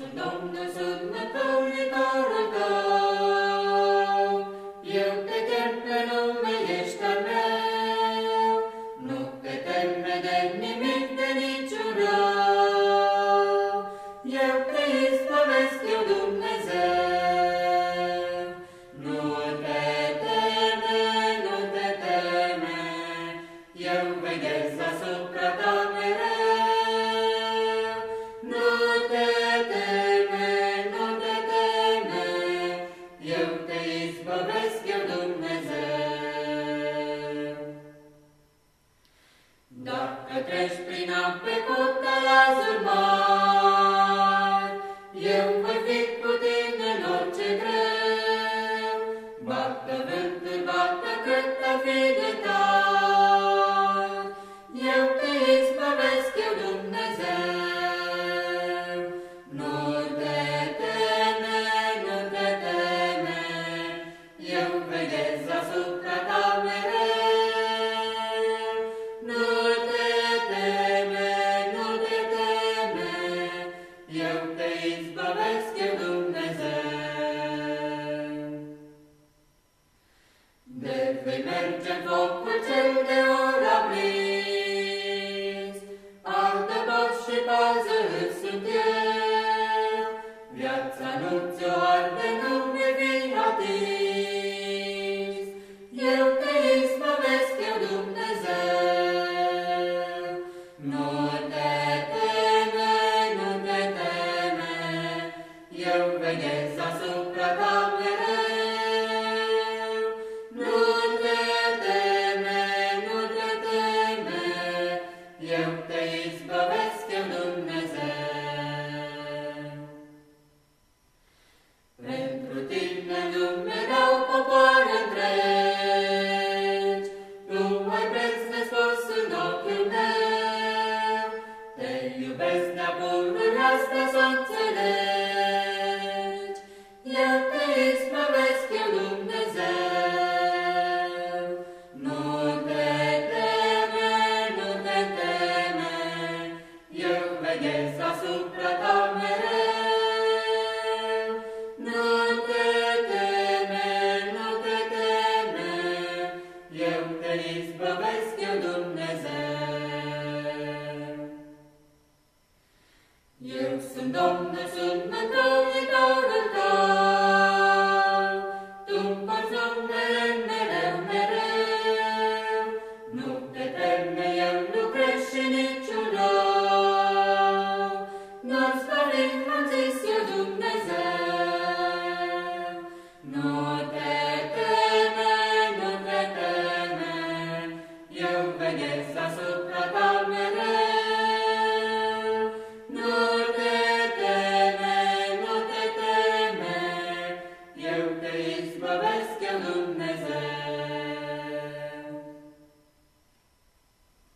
sunt Domnul, sunt mântuitorul tău. Eu te chem pe nume, ești al meu, nu te teme de nimic, de niciun rău. Eu te izbăvesc, eu Dumnezeu. Nu te teme, nu te teme, eu veghez asupra Bată vântul, bată cât ar fi de tare, eu te izbăvesc, eu Dumnezeu. Nu te teme, nu te teme, eu veghez asupra ta mereu. Nu te teme, nu te teme, eu te izbăvesc, eu volk pretend they were asta să înțelegi, Eu te izbăvesc, eu Dumnezeu. Nu te teme, nu te teme, Eu veghez asupra ta Domne, sunt mântuitorul tău, Tu împărți, Domne, mereu, mereu, Nu te teme, eu nu crezi Nu-ți Dumnezeu, Jézusba veszkem önnezel.